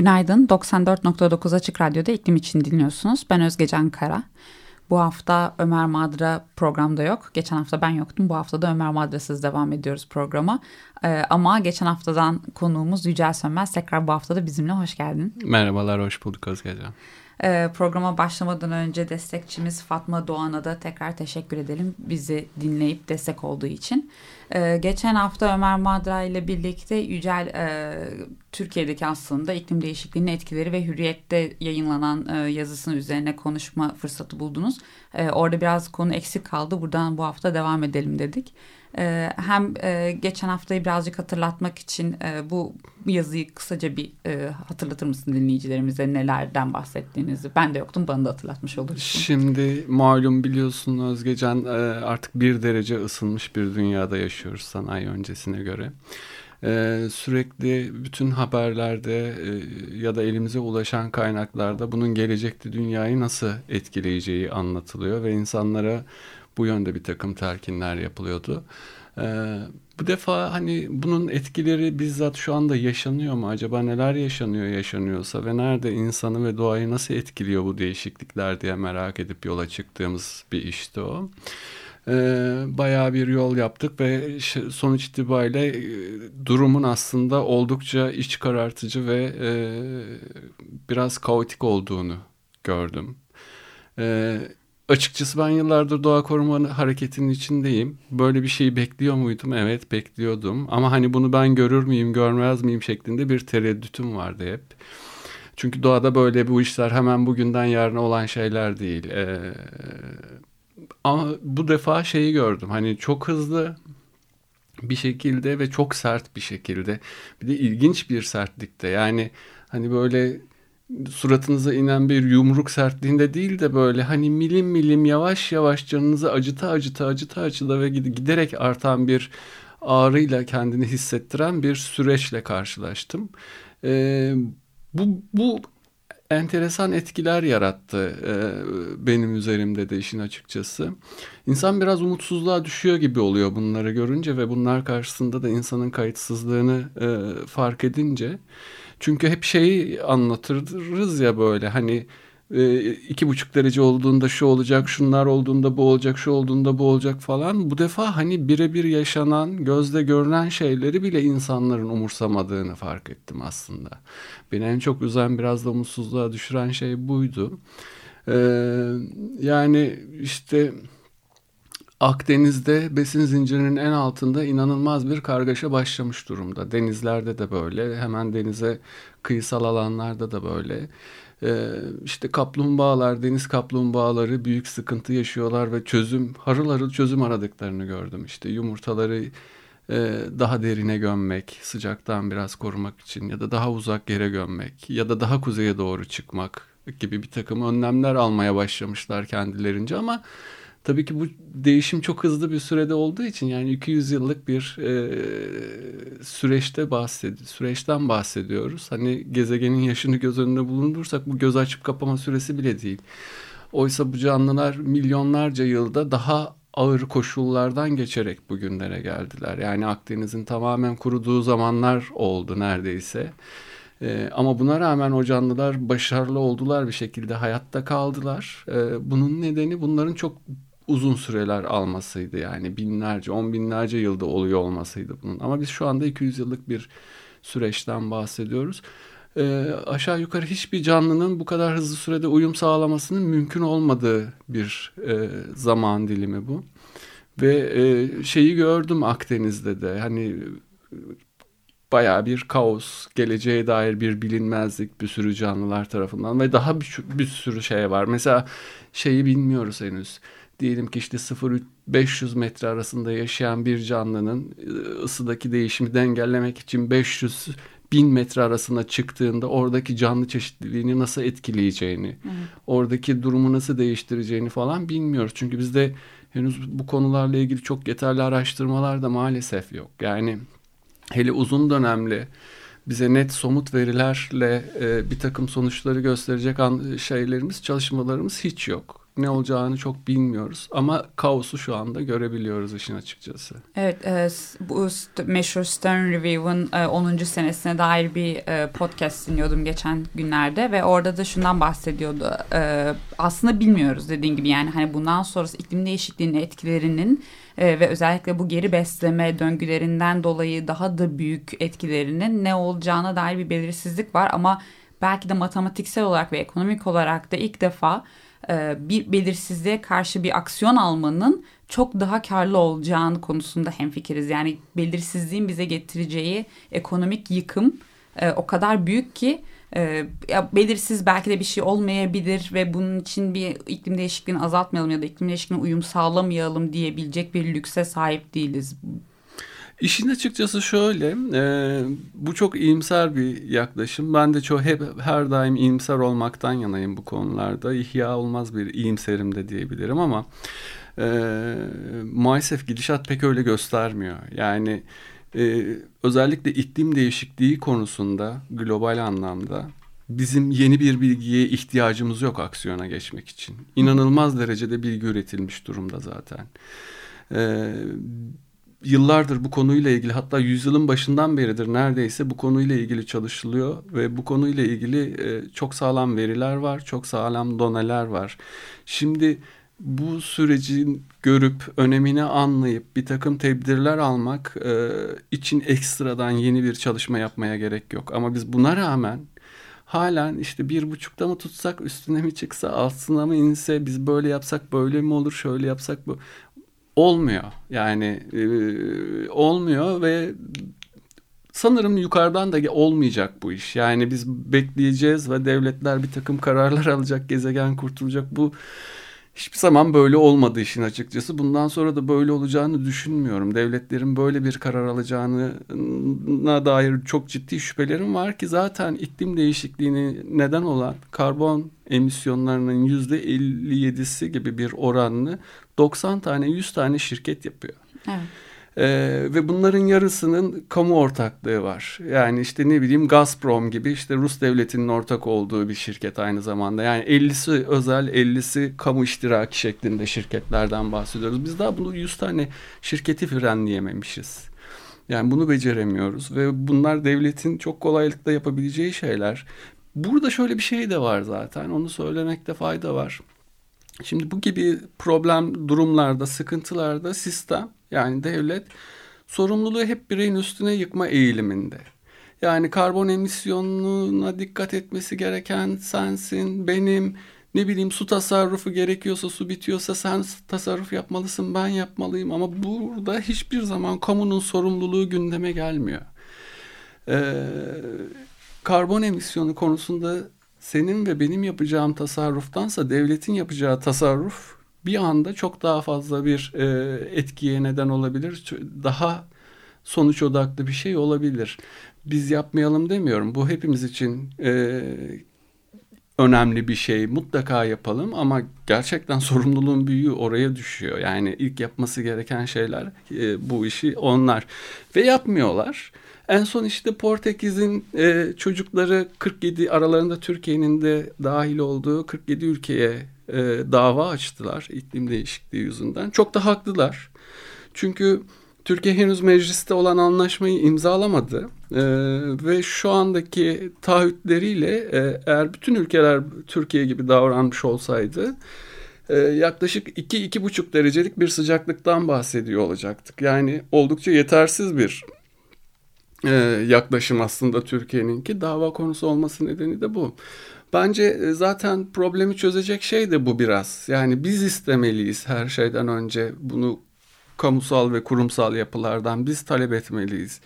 Günaydın. 94.9 Açık Radyo'da iklim için dinliyorsunuz. Ben Özge Can Kara. Bu hafta Ömer Madra programda yok. Geçen hafta ben yoktum. Bu hafta da Ömer Madra'sız devam ediyoruz programa. Ee, ama geçen haftadan konuğumuz Yücel Sönmez tekrar bu hafta da bizimle hoş geldin. Merhabalar, hoş bulduk Özge Can. Ee, programa başlamadan önce destekçimiz Fatma Doğan'a da tekrar teşekkür edelim. Bizi dinleyip destek olduğu için. Ee, geçen hafta Ömer Madra ile birlikte Yücel e, Türkiye'deki aslında iklim değişikliğinin etkileri ve hürriyette yayınlanan e, yazısının üzerine konuşma fırsatı buldunuz. E, orada biraz konu eksik kaldı. Buradan bu hafta devam edelim dedik. E, hem e, geçen haftayı birazcık hatırlatmak için e, bu yazıyı kısaca bir e, hatırlatır mısın dinleyicilerimize nelerden bahsettiğinizi? Ben de yoktum bana da hatırlatmış olursun. Şimdi malum biliyorsun Özgecan artık bir derece ısınmış bir dünyada yaşıyoruz sanayi öncesine göre. Ee, sürekli bütün haberlerde e, ya da elimize ulaşan kaynaklarda bunun gelecekte dünyayı nasıl etkileyeceği anlatılıyor ve insanlara bu yönde bir takım telkinler yapılıyordu. Ee, bu defa hani bunun etkileri bizzat şu anda yaşanıyor mu? Acaba neler yaşanıyor yaşanıyorsa ve nerede insanı ve doğayı nasıl etkiliyor bu değişiklikler diye merak edip yola çıktığımız bir işti o. Ee, bayağı bir yol yaptık ve sonuç itibariyle e, durumun aslında oldukça iç karartıcı ve e, biraz kaotik olduğunu gördüm. Ee, Açıkçası ben yıllardır doğa koruma hareketinin içindeyim. Böyle bir şeyi bekliyor muydum? Evet bekliyordum. Ama hani bunu ben görür müyüm, görmez miyim şeklinde bir tereddütüm vardı hep. Çünkü doğada böyle bu işler hemen bugünden yarına olan şeyler değil. Ee, ama bu defa şeyi gördüm. Hani çok hızlı bir şekilde ve çok sert bir şekilde. Bir de ilginç bir sertlikte. Yani hani böyle suratınıza inen bir yumruk sertliğinde değil de böyle hani milim milim yavaş yavaş canınızı acıta acıta acıta acıta ve giderek artan bir ağrıyla kendini hissettiren bir süreçle karşılaştım. Ee, bu, bu enteresan etkiler yarattı e, benim üzerimde de işin açıkçası. İnsan biraz umutsuzluğa düşüyor gibi oluyor bunları görünce ve bunlar karşısında da insanın kayıtsızlığını e, fark edince. Çünkü hep şeyi anlatırız ya böyle hani e, iki buçuk derece olduğunda şu olacak, şunlar olduğunda bu olacak, şu olduğunda bu olacak falan. Bu defa hani birebir yaşanan, gözde görünen şeyleri bile insanların umursamadığını fark ettim aslında. Beni en çok üzen, biraz da umutsuzluğa düşüren şey buydu. Ee, yani işte Akdeniz'de besin zincirinin en altında inanılmaz bir kargaşa başlamış durumda. Denizlerde de böyle, hemen denize kıyısal alanlarda da böyle. Ee, işte kaplumbağalar, deniz kaplumbağaları büyük sıkıntı yaşıyorlar ve çözüm, harıl harıl çözüm aradıklarını gördüm. İşte yumurtaları e, daha derine gömmek, sıcaktan biraz korumak için ya da daha uzak yere gömmek ya da daha kuzeye doğru çıkmak gibi bir takım önlemler almaya başlamışlar kendilerince ama Tabii ki bu değişim çok hızlı bir sürede olduğu için yani 200 yıllık bir e, süreçte bahsed süreçten bahsediyoruz. Hani gezegenin yaşını göz önünde bulundursak bu göz açıp kapama süresi bile değil. Oysa bu canlılar milyonlarca yılda daha ağır koşullardan geçerek bugünlere geldiler. Yani Akdeniz'in tamamen kuruduğu zamanlar oldu neredeyse. Ee, ama buna rağmen o canlılar başarılı oldular bir şekilde hayatta kaldılar. Ee, bunun nedeni bunların çok uzun süreler almasıydı yani binlerce on binlerce yılda oluyor olmasıydı bunun ama biz şu anda 200 yıllık bir süreçten bahsediyoruz. E, aşağı yukarı hiçbir canlının bu kadar hızlı sürede uyum sağlamasının mümkün olmadığı bir e, zaman dilimi bu. Ve e, şeyi gördüm Akdeniz'de de hani baya bir kaos, geleceğe dair bir bilinmezlik bir sürü canlılar tarafından ve daha bir, bir sürü şey var. Mesela şeyi bilmiyoruz henüz diyelim ki işte 0-500 metre arasında yaşayan bir canlının e, ısıdaki değişimi dengellemek için 500 bin metre arasına çıktığında oradaki canlı çeşitliliğini nasıl etkileyeceğini, evet. oradaki durumu nasıl değiştireceğini falan bilmiyoruz. Çünkü bizde henüz bu konularla ilgili çok yeterli araştırmalar da maalesef yok. Yani hele uzun dönemli bize net somut verilerle e, bir takım sonuçları gösterecek an, şeylerimiz, çalışmalarımız hiç yok. Ne olacağını çok bilmiyoruz ama kaosu şu anda görebiliyoruz işin açıkçası. Evet, e, bu meşhur Stern Review'un e, 10. senesine dair bir e, podcast dinliyordum geçen günlerde ve orada da şundan bahsediyordu. E, aslında bilmiyoruz dediğin gibi yani hani bundan sonrası iklim değişikliğinin etkilerinin e, ve özellikle bu geri besleme döngülerinden dolayı daha da büyük etkilerinin ne olacağına dair bir belirsizlik var ama belki de matematiksel olarak ve ekonomik olarak da ilk defa e, bir belirsizliğe karşı bir aksiyon almanın çok daha karlı olacağını konusunda hemfikiriz. Yani belirsizliğin bize getireceği ekonomik yıkım e, o kadar büyük ki e, belirsiz belki de bir şey olmayabilir ve bunun için bir iklim değişikliğini azaltmayalım ya da iklim değişikliğine uyum sağlamayalım diyebilecek bir lükse sahip değiliz. İşin açıkçası şöyle, e, bu çok iyimser bir yaklaşım. Ben de çok hep her daim iyimser olmaktan yanayım bu konularda. İhya olmaz bir iyimserim de diyebilirim ama e, maalesef gidişat pek öyle göstermiyor. Yani e, özellikle iklim değişikliği konusunda global anlamda bizim yeni bir bilgiye ihtiyacımız yok aksiyona geçmek için. İnanılmaz derecede bilgi üretilmiş durumda zaten. Ee, yıllardır bu konuyla ilgili hatta yüzyılın başından beridir neredeyse bu konuyla ilgili çalışılıyor ve bu konuyla ilgili e, çok sağlam veriler var, çok sağlam doneler var. Şimdi bu sürecin görüp önemini anlayıp bir takım tedbirler almak e, için ekstradan yeni bir çalışma yapmaya gerek yok. Ama biz buna rağmen halen işte bir buçukta mı tutsak üstüne mi çıksa altına mı inse biz böyle yapsak böyle mi olur şöyle yapsak bu olmuyor. Yani e, olmuyor ve sanırım yukarıdan da olmayacak bu iş. Yani biz bekleyeceğiz ve devletler bir takım kararlar alacak, gezegen kurtulacak. Bu hiçbir zaman böyle olmadı işin açıkçası. Bundan sonra da böyle olacağını düşünmüyorum. Devletlerin böyle bir karar alacağına dair çok ciddi şüphelerim var ki zaten iklim değişikliğini neden olan karbon emisyonlarının yüzde 57'si gibi bir oranını 90 tane 100 tane şirket yapıyor. Evet. Ee, ve bunların yarısının kamu ortaklığı var. Yani işte ne bileyim Gazprom gibi işte Rus devletinin ortak olduğu bir şirket aynı zamanda. Yani 50'si özel 50'si kamu iştiraki şeklinde şirketlerden bahsediyoruz. Biz daha bunu 100 tane şirketi frenleyememişiz. Yani bunu beceremiyoruz ve bunlar devletin çok kolaylıkla yapabileceği şeyler. Burada şöyle bir şey de var zaten onu söylemekte fayda var. Şimdi bu gibi problem durumlarda, sıkıntılarda sistem yani devlet sorumluluğu hep bireyin üstüne yıkma eğiliminde. Yani karbon emisyonuna dikkat etmesi gereken sensin, benim, ne bileyim su tasarrufu gerekiyorsa su bitiyorsa sen tasarruf yapmalısın ben yapmalıyım ama burada hiçbir zaman kamunun sorumluluğu gündeme gelmiyor. Ee, karbon emisyonu konusunda senin ve benim yapacağım tasarruftansa devletin yapacağı tasarruf bir anda çok daha fazla bir e, etkiye neden olabilir. Daha sonuç odaklı bir şey olabilir. Biz yapmayalım demiyorum. Bu hepimiz için e, önemli bir şey. Mutlaka yapalım ama gerçekten sorumluluğun büyüğü oraya düşüyor. Yani ilk yapması gereken şeyler e, bu işi onlar ve yapmıyorlar. En son işte Portekiz'in e, çocukları 47 aralarında Türkiye'nin de dahil olduğu 47 ülkeye e, dava açtılar iklim değişikliği yüzünden. Çok da haklılar. Çünkü Türkiye henüz mecliste olan anlaşmayı imzalamadı e, ve şu andaki taahhütleriyle e, eğer bütün ülkeler Türkiye gibi davranmış olsaydı e, yaklaşık 2-2,5 derecelik bir sıcaklıktan bahsediyor olacaktık. Yani oldukça yetersiz bir e, yaklaşım aslında Türkiye'ninki. Dava konusu olması nedeni de bu. Bence e, zaten problemi çözecek şey de bu biraz. Yani biz istemeliyiz her şeyden önce bunu kamusal ve kurumsal yapılardan biz talep etmeliyiz.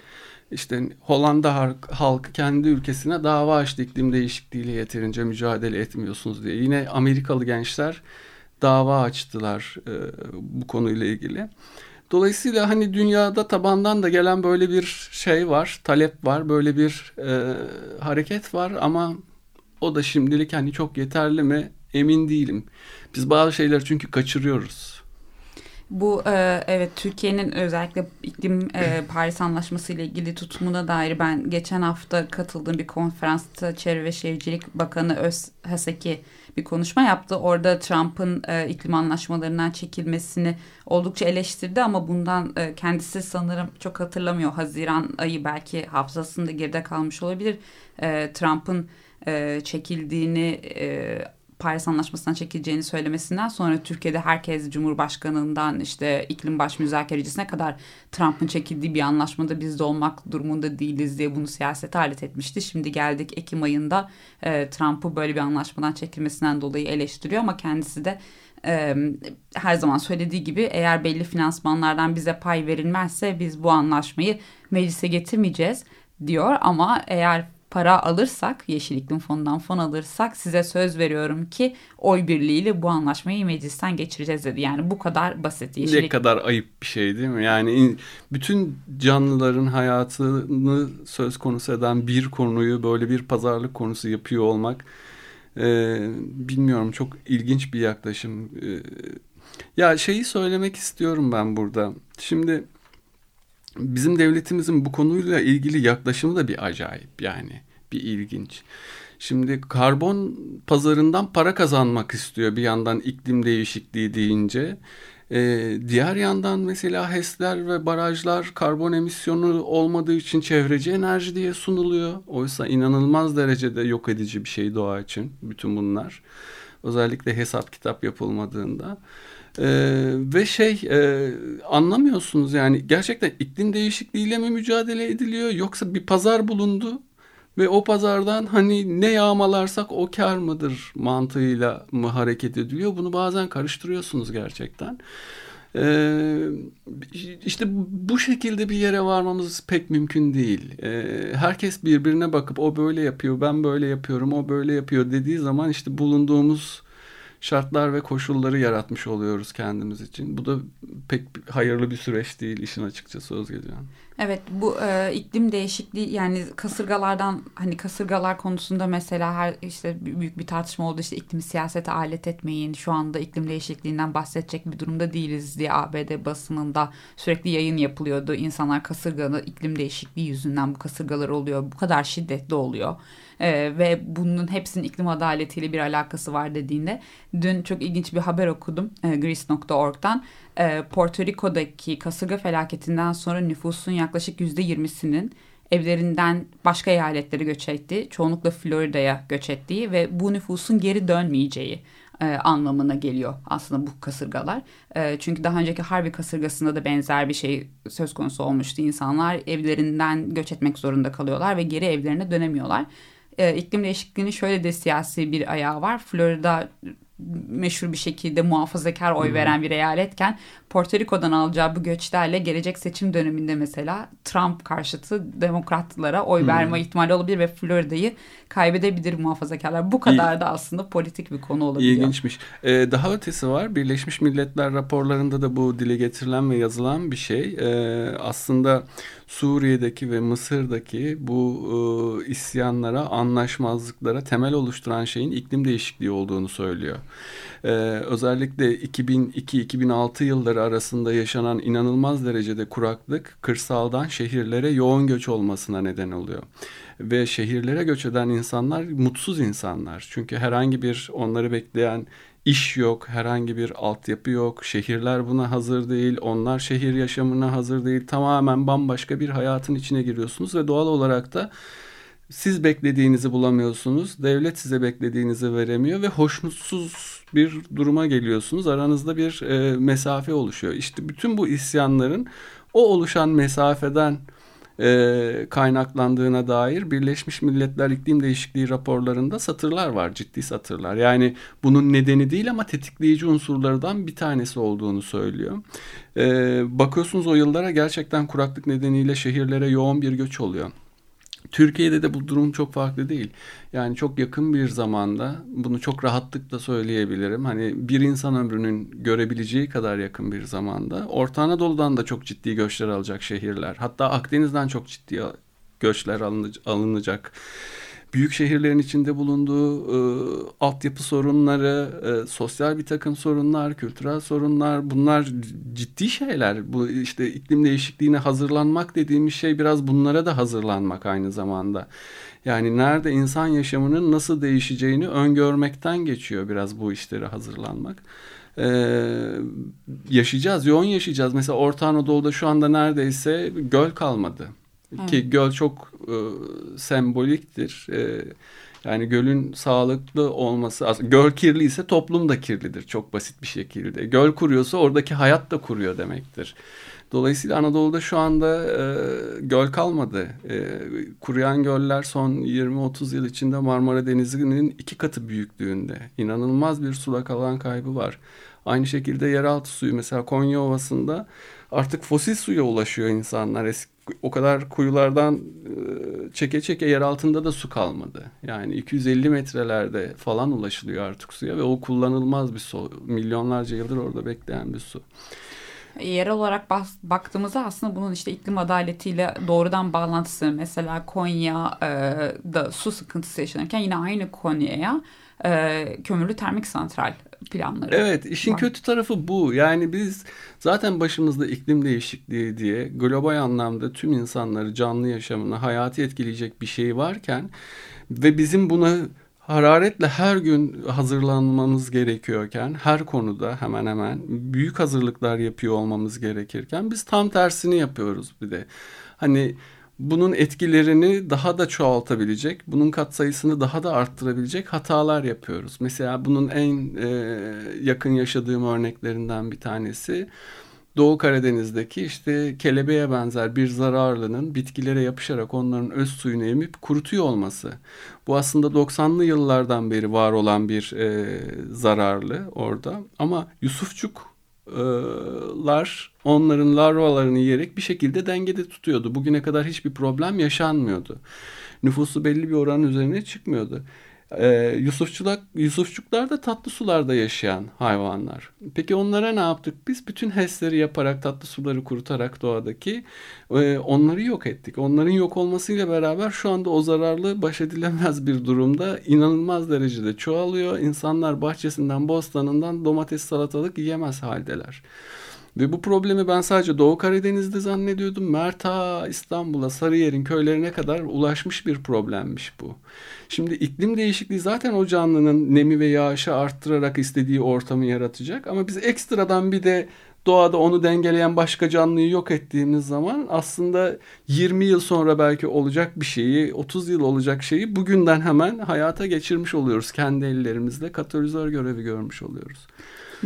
İşte Hollanda halkı kendi ülkesine dava açtı iklim değişikliğiyle yeterince mücadele etmiyorsunuz diye. Yine Amerikalı gençler dava açtılar e, bu konuyla ilgili. Dolayısıyla hani dünyada tabandan da gelen böyle bir şey var, talep var, böyle bir e, hareket var ama o da şimdilik hani çok yeterli mi emin değilim. Biz bazı şeyler çünkü kaçırıyoruz. Bu e, evet Türkiye'nin özellikle iklim e, Paris Anlaşması ile ilgili tutumuna dair ben geçen hafta katıldığım bir konferansta Çevre ve Şehircilik Bakanı Öz Haseki bir konuşma yaptı. Orada Trump'ın e, iklim anlaşmalarından çekilmesini oldukça eleştirdi ama bundan e, kendisi sanırım çok hatırlamıyor. Haziran ayı belki hafızasında geride kalmış olabilir. E, Trump'ın e, çekildiğini e, Paris Anlaşması'ndan çekileceğini söylemesinden sonra Türkiye'de herkes Cumhurbaşkanı'ndan işte iklim baş müzakerecisine kadar Trump'ın çekildiği bir anlaşmada biz de olmak durumunda değiliz diye bunu siyasete alet etmişti. Şimdi geldik Ekim ayında e, Trump'ı böyle bir anlaşmadan çekilmesinden dolayı eleştiriyor ama kendisi de e, her zaman söylediği gibi eğer belli finansmanlardan bize pay verilmezse biz bu anlaşmayı meclise getirmeyeceğiz diyor ama eğer para alırsak Yeşil İklim Fonu'ndan fon alırsak size söz veriyorum ki oy birliğiyle bu anlaşmayı meclisten geçireceğiz dedi. Yani bu kadar basit. Yeşil... Ne kadar ayıp bir şey değil mi? Yani bütün canlıların hayatını söz konusu eden bir konuyu böyle bir pazarlık konusu yapıyor olmak e, bilmiyorum çok ilginç bir yaklaşım. E, ya şeyi söylemek istiyorum ben burada. Şimdi bizim devletimizin bu konuyla ilgili yaklaşımı da bir acayip yani bir ilginç. Şimdi karbon pazarından para kazanmak istiyor bir yandan iklim değişikliği deyince. Ee, diğer yandan mesela HES'ler ve barajlar karbon emisyonu olmadığı için çevreci enerji diye sunuluyor. Oysa inanılmaz derecede yok edici bir şey doğa için bütün bunlar. Özellikle hesap kitap yapılmadığında. Ee, ve şey e, anlamıyorsunuz yani gerçekten iklim değişikliğiyle mi mücadele ediliyor yoksa bir pazar bulundu ve o pazardan hani ne yağmalarsak o kar mıdır mantığıyla mı hareket ediliyor bunu bazen karıştırıyorsunuz gerçekten. Ee, işte bu şekilde bir yere varmamız pek mümkün değil. Ee, herkes birbirine bakıp o böyle yapıyor, ben böyle yapıyorum, o böyle yapıyor dediği zaman işte bulunduğumuz şartlar ve koşulları yaratmış oluyoruz kendimiz için. Bu da pek hayırlı bir süreç değil işin açıkçası Özgecan. Evet bu e, iklim değişikliği yani kasırgalardan hani kasırgalar konusunda mesela her işte büyük bir tartışma oldu. İşte iklimi siyasete alet etmeyin şu anda iklim değişikliğinden bahsedecek bir durumda değiliz diye ABD basınında sürekli yayın yapılıyordu. İnsanlar kasırgalı iklim değişikliği yüzünden bu kasırgalar oluyor bu kadar şiddetli oluyor. E, ve bunun hepsinin iklim adaletiyle bir alakası var dediğinde dün çok ilginç bir haber okudum e, Greece.org'dan e, Porto Rico'daki kasırga felaketinden sonra nüfusun yaklaşık yüzde yirmisinin evlerinden başka eyaletlere göç ettiği, çoğunlukla Florida'ya göç ettiği ve bu nüfusun geri dönmeyeceği e, anlamına geliyor aslında bu kasırgalar. E, çünkü daha önceki Harvey kasırgasında da benzer bir şey söz konusu olmuştu. İnsanlar evlerinden göç etmek zorunda kalıyorlar ve geri evlerine dönemiyorlar. E, iklim değişikliğinin şöyle de siyasi bir ayağı var. Florida meşhur bir şekilde muhafazakar oy veren bir eyaletken Porto Rico'dan alacağı bu göçlerle gelecek seçim döneminde mesela Trump karşıtı demokratlara oy verme ihtimali olabilir ve Florida'yı kaybedebilir muhafazakarlar. Bu kadar da aslında politik bir konu olabiliyor. İlginçmiş. Ee, daha ötesi var. Birleşmiş Milletler raporlarında da bu dile getirilen ve yazılan bir şey. Ee, aslında Suriye'deki ve Mısır'daki bu e, isyanlara, anlaşmazlıklara temel oluşturan şeyin iklim değişikliği olduğunu söylüyor. Ee, özellikle 2002-2006 yılları arasında yaşanan inanılmaz derecede kuraklık kırsaldan şehirlere yoğun göç olmasına neden oluyor. Ve şehirlere göç eden insanlar mutsuz insanlar. Çünkü herhangi bir onları bekleyen iş yok, herhangi bir altyapı yok, şehirler buna hazır değil, onlar şehir yaşamına hazır değil. Tamamen bambaşka bir hayatın içine giriyorsunuz ve doğal olarak da siz beklediğinizi bulamıyorsunuz. Devlet size beklediğinizi veremiyor ve hoşnutsuz bir duruma geliyorsunuz. Aranızda bir e, mesafe oluşuyor. İşte bütün bu isyanların o oluşan mesafeden e, kaynaklandığına dair Birleşmiş Milletler İklim Değişikliği raporlarında satırlar var, ciddi satırlar. Yani bunun nedeni değil ama tetikleyici unsurlardan bir tanesi olduğunu söylüyor. E, bakıyorsunuz o yıllara gerçekten kuraklık nedeniyle şehirlere yoğun bir göç oluyor. Türkiye'de de bu durum çok farklı değil. Yani çok yakın bir zamanda bunu çok rahatlıkla söyleyebilirim. Hani bir insan ömrünün görebileceği kadar yakın bir zamanda Orta Anadolu'dan da çok ciddi göçler alacak şehirler. Hatta Akdeniz'den çok ciddi göçler alınacak büyük şehirlerin içinde bulunduğu e, altyapı sorunları, e, sosyal bir takım sorunlar, kültürel sorunlar bunlar ciddi şeyler. Bu işte iklim değişikliğine hazırlanmak dediğimiz şey biraz bunlara da hazırlanmak aynı zamanda. Yani nerede insan yaşamının nasıl değişeceğini öngörmekten geçiyor biraz bu işlere hazırlanmak. Ee, yaşayacağız, yoğun yaşayacağız. Mesela Orta Anadolu'da şu anda neredeyse göl kalmadı. Evet. Ki göl çok e, semboliktir. E, yani gölün sağlıklı olması, göl kirli ise toplum da kirlidir çok basit bir şekilde. Göl kuruyorsa oradaki hayat da kuruyor demektir. Dolayısıyla Anadolu'da şu anda e, göl kalmadı. E, kuruyan göller son 20-30 yıl içinde Marmara Denizi'nin iki katı büyüklüğünde. İnanılmaz bir suda kalan kaybı var. Aynı şekilde yeraltı suyu mesela Konya Ovası'nda artık fosil suya ulaşıyor insanlar. Eski, o kadar kuyulardan e, çeke çeke yer altında da su kalmadı. Yani 250 metrelerde falan ulaşılıyor artık suya ve o kullanılmaz bir su. Milyonlarca yıldır orada bekleyen bir su. Yerel olarak baktığımızda aslında bunun işte iklim adaletiyle doğrudan bağlantısı. Mesela Konya'da su sıkıntısı yaşanırken yine aynı Konya'ya e, kömürlü termik santral planları. Evet işin var. kötü tarafı bu. Yani biz zaten başımızda iklim değişikliği diye global anlamda tüm insanları canlı yaşamını hayatı etkileyecek bir şey varken ve bizim buna hararetle her gün hazırlanmamız gerekiyorken her konuda hemen hemen büyük hazırlıklar yapıyor olmamız gerekirken biz tam tersini yapıyoruz bir de. Hani bunun etkilerini daha da çoğaltabilecek, bunun katsayısını daha da arttırabilecek hatalar yapıyoruz. Mesela bunun en e, yakın yaşadığım örneklerinden bir tanesi Doğu Karadeniz'deki işte kelebeğe benzer bir zararlının bitkilere yapışarak onların öz suyunu emip kurutuyor olması. Bu aslında 90'lı yıllardan beri var olan bir e, zararlı orada ama Yusufçuk lar onların larvalarını yiyerek bir şekilde dengede tutuyordu. Bugüne kadar hiçbir problem yaşanmıyordu. Nüfusu belli bir oranın üzerine çıkmıyordu. Ee, Yusufçulak, Yusufçuklar da tatlı sularda yaşayan hayvanlar. Peki onlara ne yaptık? Biz bütün HES'leri yaparak, tatlı suları kurutarak doğadaki e, onları yok ettik. Onların yok olmasıyla beraber şu anda o zararlı baş edilemez bir durumda inanılmaz derecede çoğalıyor. İnsanlar bahçesinden, bostanından domates, salatalık yiyemez haldeler. Ve bu problemi ben sadece Doğu Karadeniz'de zannediyordum. Merta, İstanbul'a, Sarıyer'in köylerine kadar ulaşmış bir problemmiş bu. Şimdi iklim değişikliği zaten o canlının nemi ve yağışı arttırarak istediği ortamı yaratacak. Ama biz ekstradan bir de doğada onu dengeleyen başka canlıyı yok ettiğimiz zaman aslında 20 yıl sonra belki olacak bir şeyi, 30 yıl olacak şeyi bugünden hemen hayata geçirmiş oluyoruz. Kendi ellerimizle katalizör görevi görmüş oluyoruz.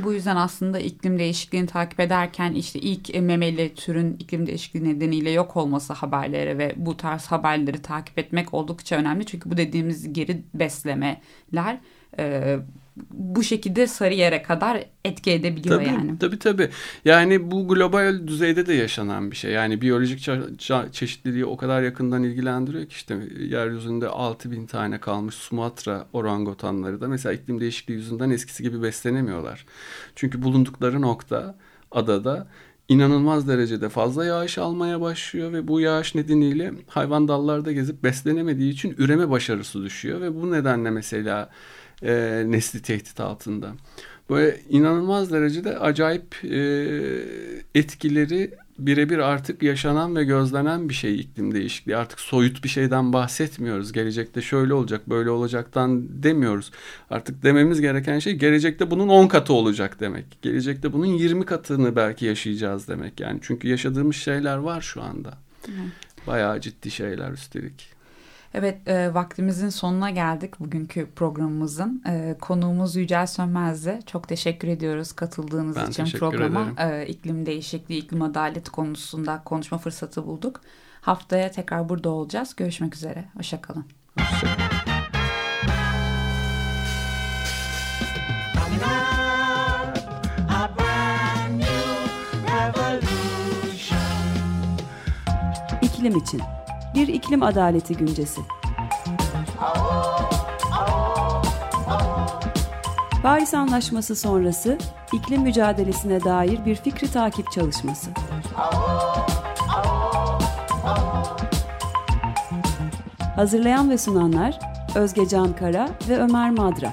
Bu yüzden aslında iklim değişikliğini takip ederken işte ilk memeli türün iklim değişikliği nedeniyle yok olması haberleri ve bu tarz haberleri takip etmek oldukça önemli. Çünkü bu dediğimiz geri beslemeler e, bu şekilde sarı yere kadar etki edebiliyor tabii, yani. Tabii tabii. Yani bu global düzeyde de yaşanan bir şey. Yani biyolojik çeşitliliği o kadar yakından ilgilendiriyor ki işte yeryüzünde 6 bin tane kalmış Sumatra orangotanları da mesela iklim değişikliği yüzünden eskisi gibi beslenemiyorlar. Çünkü bulundukları nokta adada inanılmaz derecede fazla yağış almaya başlıyor ve bu yağış nedeniyle hayvan dallarda gezip beslenemediği için üreme başarısı düşüyor ve bu nedenle mesela e, nesli tehdit altında. Böyle inanılmaz derecede acayip e, etkileri birebir artık yaşanan ve gözlenen bir şey iklim değişikliği. Artık soyut bir şeyden bahsetmiyoruz. Gelecekte şöyle olacak, böyle olacaktan demiyoruz. Artık dememiz gereken şey gelecekte bunun 10 katı olacak demek. Gelecekte bunun 20 katını belki yaşayacağız demek yani. Çünkü yaşadığımız şeyler var şu anda. Bayağı ciddi şeyler üstelik. Evet e, vaktimizin sonuna geldik bugünkü programımızın. E, konuğumuz Yücel Sönmez'de. Çok teşekkür ediyoruz katıldığınız ben için programa. E, iklim değişikliği, iklim adalet konusunda konuşma fırsatı bulduk. Haftaya tekrar burada olacağız. Görüşmek üzere. Hoşçakalın. Hoşçakalın. İklim için bir iklim adaleti güncesi. Paris Anlaşması sonrası iklim mücadelesine dair bir fikri takip çalışması. Hazırlayan ve sunanlar Özge Can Kara ve Ömer Madra.